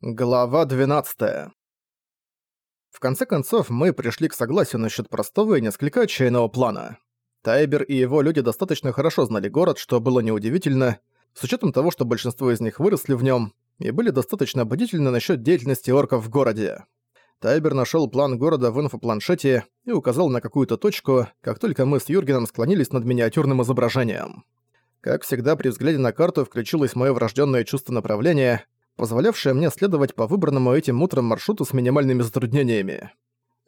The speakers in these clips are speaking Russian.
Глава 12. В конце концов, мы пришли к согласию насчет простого и несколько отчаянного плана. Тайбер и его люди достаточно хорошо знали город, что было неудивительно, с учетом того, что большинство из них выросли в нем и были достаточно бдительны насчет деятельности орков в городе. Тайбер нашел план города в инфопланшете и указал на какую-то точку, как только мы с Юргеном склонились над миниатюрным изображением. Как всегда, при взгляде на карту включилось мое врожденное чувство направления — позволявшая мне следовать по выбранному этим утром маршруту с минимальными затруднениями.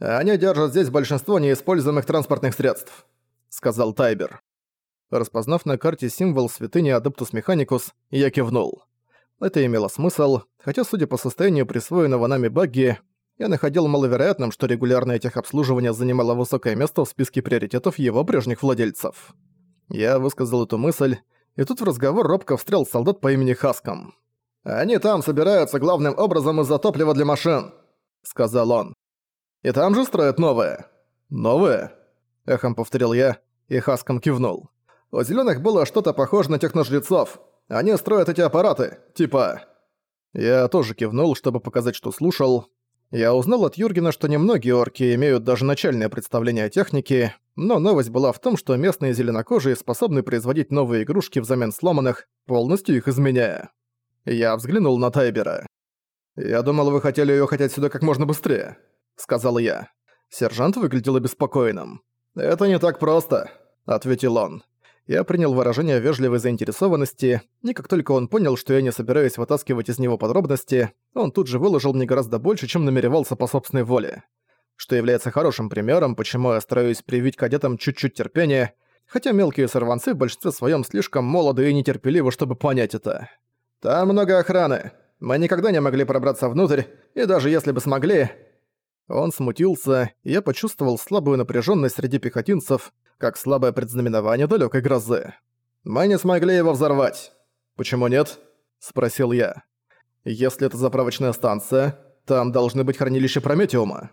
«Они держат здесь большинство неиспользуемых транспортных средств», — сказал Тайбер. Распознав на карте символ святыни Адептус Механикус, я кивнул. Это имело смысл, хотя, судя по состоянию присвоенного нами багги, я находил маловероятным, что регулярное техобслуживание занимало высокое место в списке приоритетов его прежних владельцев. Я высказал эту мысль, и тут в разговор робко встрял солдат по имени Хаском. «Они там собираются главным образом из-за топлива для машин», — сказал он. «И там же строят новые». «Новые?» — эхом повторил я, и Хаском кивнул. «У зелёных было что-то похоже на техножрецов. Они строят эти аппараты, типа...» Я тоже кивнул, чтобы показать, что слушал. Я узнал от Юргена, что немногие орки имеют даже начальное представление о технике, но новость была в том, что местные зеленокожие способны производить новые игрушки взамен сломанных, полностью их изменяя. Я взглянул на Тайбера. «Я думал, вы хотели уехать отсюда как можно быстрее», — сказал я. Сержант выглядел обеспокоенным. «Это не так просто», — ответил он. Я принял выражение вежливой заинтересованности, и как только он понял, что я не собираюсь вытаскивать из него подробности, он тут же выложил мне гораздо больше, чем намеревался по собственной воле. Что является хорошим примером, почему я стараюсь привить кадетам чуть-чуть терпения, хотя мелкие сорванцы в большинстве своем слишком молоды и нетерпеливы, чтобы понять это. «Там много охраны. Мы никогда не могли пробраться внутрь, и даже если бы смогли...» Он смутился, и я почувствовал слабую напряженность среди пехотинцев, как слабое предзнаменование далекой грозы. «Мы не смогли его взорвать». «Почему нет?» – спросил я. «Если это заправочная станция, там должны быть хранилища Прометиума».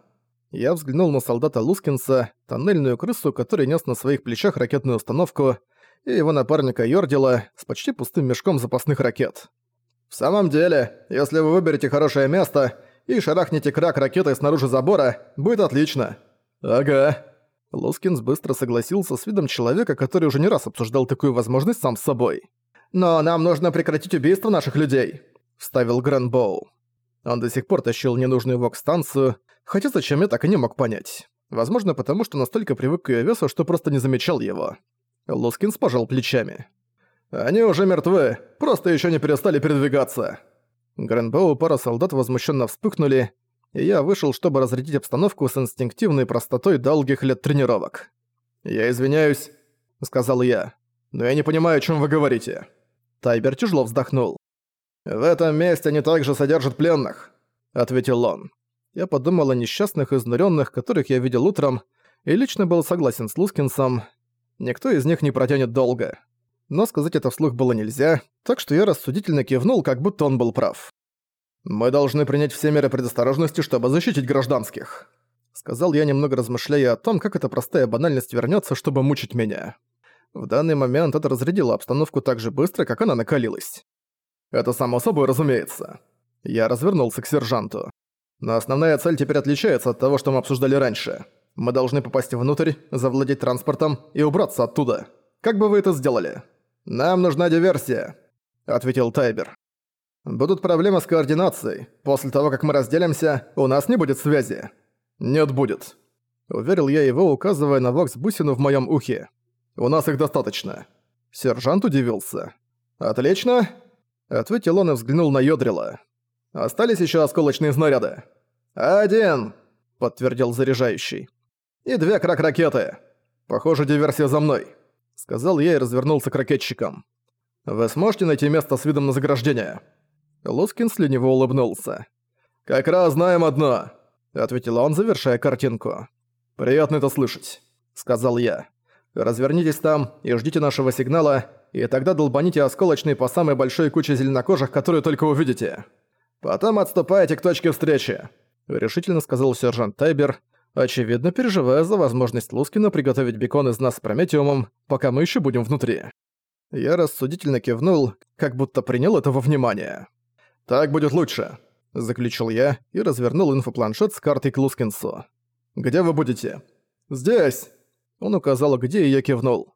Я взглянул на солдата Лускинса, тоннельную крысу, который нес на своих плечах ракетную установку, и его напарника Йордила с почти пустым мешком запасных ракет. «В самом деле, если вы выберете хорошее место и шарахнете крак ракетой снаружи забора, будет отлично». «Ага». Лускинс быстро согласился с видом человека, который уже не раз обсуждал такую возможность сам с собой. «Но нам нужно прекратить убийство наших людей», — вставил Грэнбоу. Он до сих пор тащил ненужную вок-станцию, хотя зачем я так и не мог понять. Возможно, потому что настолько привык к её весу, что просто не замечал его. Лускинс пожал плечами. «Они уже мертвы, просто еще не перестали передвигаться». Грэнбоу и пара солдат возмущенно вспыхнули, и я вышел, чтобы разрядить обстановку с инстинктивной простотой долгих лет тренировок. «Я извиняюсь», — сказал я, — «но я не понимаю, о чем вы говорите». Тайбер тяжело вздохнул. «В этом месте они также содержат пленных», — ответил он. Я подумал о несчастных изнуренных, которых я видел утром, и лично был согласен с Лускинсом, Никто из них не протянет долго. Но сказать это вслух было нельзя, так что я рассудительно кивнул, как будто он был прав. «Мы должны принять все меры предосторожности, чтобы защитить гражданских», сказал я, немного размышляя о том, как эта простая банальность вернется, чтобы мучить меня. В данный момент это разрядило обстановку так же быстро, как она накалилась. «Это само собой разумеется». Я развернулся к сержанту. «Но основная цель теперь отличается от того, что мы обсуждали раньше. Мы должны попасть внутрь, завладеть транспортом и убраться оттуда. Как бы вы это сделали? Нам нужна диверсия, ответил Тайбер. Будут проблемы с координацией. После того, как мы разделимся, у нас не будет связи. Нет, будет. Уверил я его, указывая на вокс-бусину в моем ухе. У нас их достаточно. Сержант удивился. Отлично, ответил он и взглянул на Йодрила. Остались еще осколочные снаряды. Один, подтвердил заряжающий и две крак-ракеты. Похоже, диверсия за мной», — сказал я и развернулся к ракетчикам. «Вы сможете найти место с видом на заграждение?» Лускин лениво улыбнулся. «Как раз знаем одно», — ответил он, завершая картинку. «Приятно это слышать», — сказал я. «Развернитесь там и ждите нашего сигнала, и тогда долбаните осколочный по самой большой куче зеленокожих, которую только увидите. Потом отступайте к точке встречи», — решительно сказал сержант Тайбер, очевидно переживая за возможность Лускина приготовить бекон из нас с Прометиумом, пока мы еще будем внутри. Я рассудительно кивнул, как будто принял это во внимание. «Так будет лучше», — заключил я и развернул инфопланшет с картой к Лускинсу. «Где вы будете?» «Здесь!» Он указал, где, и я кивнул.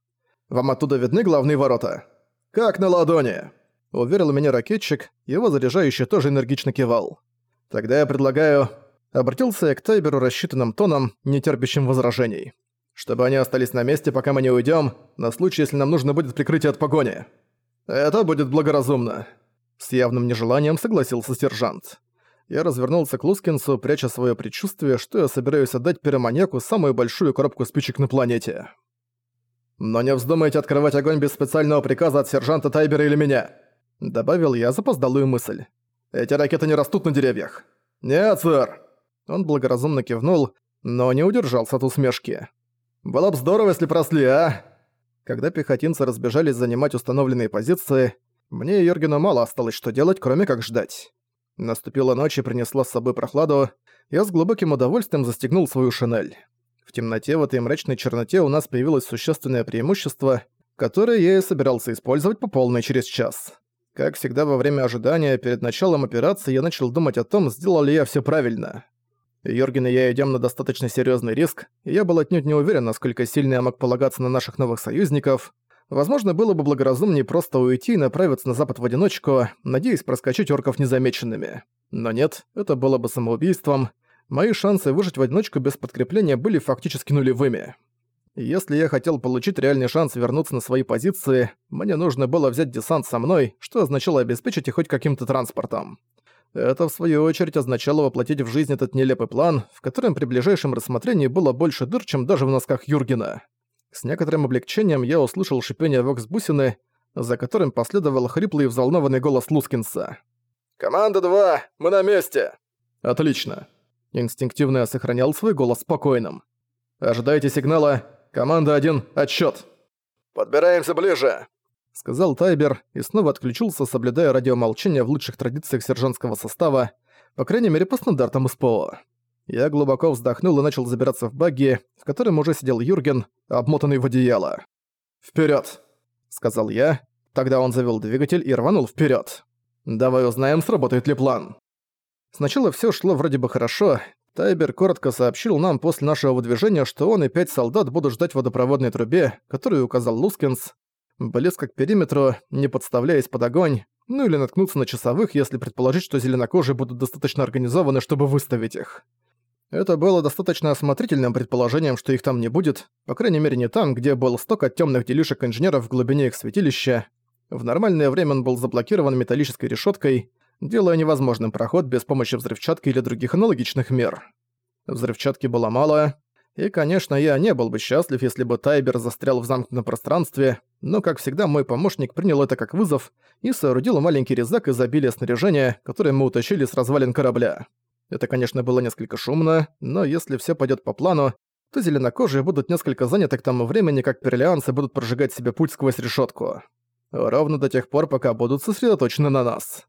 «Вам оттуда видны главные ворота?» «Как на ладони!» Уверил меня ракетчик, его заряжающий тоже энергично кивал. «Тогда я предлагаю...» Обратился я к Тайберу рассчитанным тоном, не терпящим возражений. «Чтобы они остались на месте, пока мы не уйдем, на случай, если нам нужно будет прикрытие от погони. Это будет благоразумно». С явным нежеланием согласился сержант. Я развернулся к Лускинсу, пряча свое предчувствие, что я собираюсь отдать пироманьяку самую большую коробку спичек на планете. «Но не вздумайте открывать огонь без специального приказа от сержанта Тайбера или меня», добавил я запоздалую мысль. «Эти ракеты не растут на деревьях». «Нет, сэр!» Он благоразумно кивнул, но не удержался от усмешки. «Было бы здорово, если просли, а?» Когда пехотинцы разбежались занимать установленные позиции, мне и Йоргену мало осталось что делать, кроме как ждать. Наступила ночь и принесла с собой прохладу, я с глубоким удовольствием застегнул свою шинель. В темноте, в этой мрачной черноте у нас появилось существенное преимущество, которое я и собирался использовать по полной через час. Как всегда во время ожидания, перед началом операции я начал думать о том, сделал ли я все правильно. Йорген и я идем на достаточно серьезный риск, и я был отнюдь не уверен, насколько сильно я мог полагаться на наших новых союзников. Возможно, было бы благоразумнее просто уйти и направиться на запад в одиночку, надеясь проскочить орков незамеченными. Но нет, это было бы самоубийством. Мои шансы выжить в одиночку без подкрепления были фактически нулевыми. Если я хотел получить реальный шанс вернуться на свои позиции, мне нужно было взять десант со мной, что означало обеспечить их хоть каким-то транспортом. Это, в свою очередь, означало воплотить в жизнь этот нелепый план, в котором при ближайшем рассмотрении было больше дыр, чем даже в носках Юргена. С некоторым облегчением я услышал шипение вокс-бусины, за которым последовал хриплый и взволнованный голос Лускинса. «Команда 2, мы на месте!» «Отлично!» Инстинктивно я сохранял свой голос спокойным. «Ожидайте сигнала. Команда 1, отчет. «Подбираемся ближе!» Сказал Тайбер и снова отключился, соблюдая радиомолчание в лучших традициях сержантского состава, по крайней мере по стандартам СПО. Я глубоко вздохнул и начал забираться в багги, в котором уже сидел Юрген, обмотанный в одеяло. «Вперёд!» — сказал я. Тогда он завёл двигатель и рванул вперёд. «Давай узнаем, сработает ли план». Сначала всё шло вроде бы хорошо. Тайбер коротко сообщил нам после нашего выдвижения, что он и пять солдат будут ждать в водопроводной трубе, которую указал Лускинс, близко к периметру, не подставляясь под огонь, ну или наткнуться на часовых, если предположить, что зеленокожие будут достаточно организованы, чтобы выставить их. Это было достаточно осмотрительным предположением, что их там не будет, по крайней мере не там, где был сток от тёмных делишек инженеров в глубине их святилища. В нормальное время он был заблокирован металлической решёткой, делая невозможным проход без помощи взрывчатки или других аналогичных мер. Взрывчатки было мало, и, конечно, я не был бы счастлив, если бы Тайбер застрял в замкнутом пространстве, но, как всегда, мой помощник принял это как вызов и соорудил маленький резак из обилия снаряжения, которое мы утащили с развалин корабля. Это, конечно, было несколько шумно, но если все пойдет по плану, то зеленокожие будут несколько заняты к тому времени, как перлианцы будут прожигать себе путь сквозь решетку. Ровно до тех пор, пока будут сосредоточены на нас.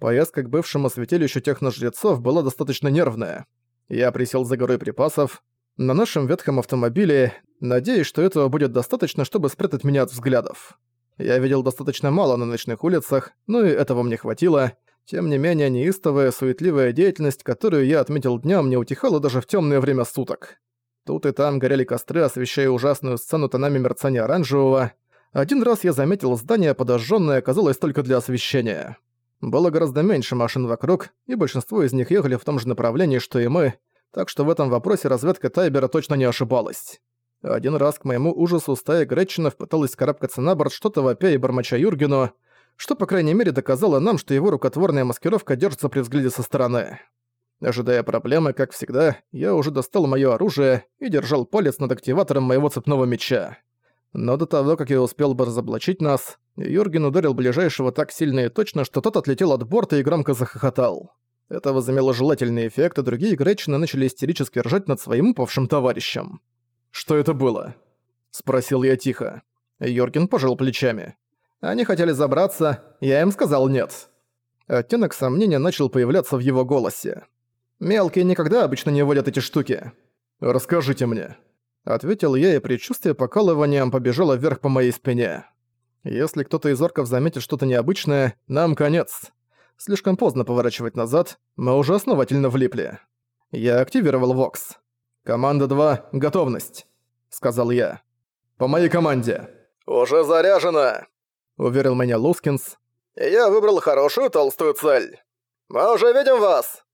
Поездка к бывшему святилищу техножрецов была достаточно нервная. Я присел за горой припасов, на нашем ветхом автомобиле, надеясь, что этого будет достаточно, чтобы спрятать меня от взглядов. Я видел достаточно мало на ночных улицах, но и этого мне хватило, тем не менее, неистовая, суетливая деятельность, которую я отметил днём, не утихала даже в тёмное время суток. Тут и там горели костры, освещая ужасную сцену тонами мерцания оранжевого. Один раз я заметил здание, подожжённое оказалось только для освещения. Было гораздо меньше машин вокруг, и большинство из них ехали в том же направлении, что и мы, так что в этом вопросе разведка Тайбера точно не ошибалась. Один раз к моему ужасу стая Гретчинов пыталась карабкаться на борт, что-то вопя и бормоча Юргену, что, по крайней мере, доказало нам, что его рукотворная маскировка держится при взгляде со стороны. Ожидая проблемы, как всегда, я уже достал моё оружие и держал палец над активатором моего цепного меча. Но до того, как я успел бы разоблачить нас, Юрген ударил ближайшего так сильно и точно, что тот отлетел от борта и громко захохотал. Это возымело желательный эффект, и другие гречины начали истерически ржать над своим упавшим товарищем. «Что это было?» — спросил я тихо. Йорген пожал плечами. Они хотели забраться, я им сказал нет. Оттенок сомнения начал появляться в его голосе. «Мелкие никогда обычно не водят эти штуки. Расскажите мне». Ответил я, и предчувствие покалыванием побежало вверх по моей спине. Если кто-то из орков заметит что-то необычное, нам конец. Слишком поздно поворачивать назад, мы уже основательно влипли. Я активировал Вокс. «Команда 2, готовность», — сказал я. «По моей команде». «Уже заряжено», — уверил меня Лускинс. «Я выбрал хорошую толстую цель. Мы уже видим вас!»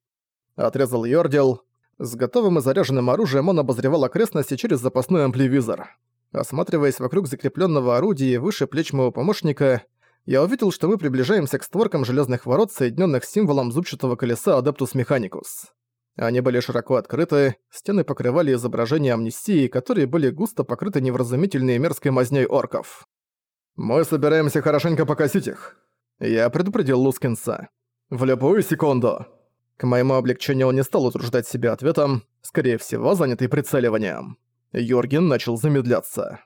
Отрезал Йордил. С готовым и заряженным оружием он обозревал окрестности через запасной ампливизор. Осматриваясь вокруг закрепленного орудия выше плеч моего помощника, я увидел, что мы приближаемся к створкам железных ворот, соединенных символом зубчатого колеса Adeptus Mechanicus. Они были широко открыты, стены покрывали изображения амнистии, которые были густо покрыты невразумительной и мерзкой мазнёй орков. «Мы собираемся хорошенько покосить их», — я предупредил Лускинса. «В любую секунду». К моему облегчению он не стал утруждать себя ответом, скорее всего, занятый прицеливанием. Йорген начал замедляться.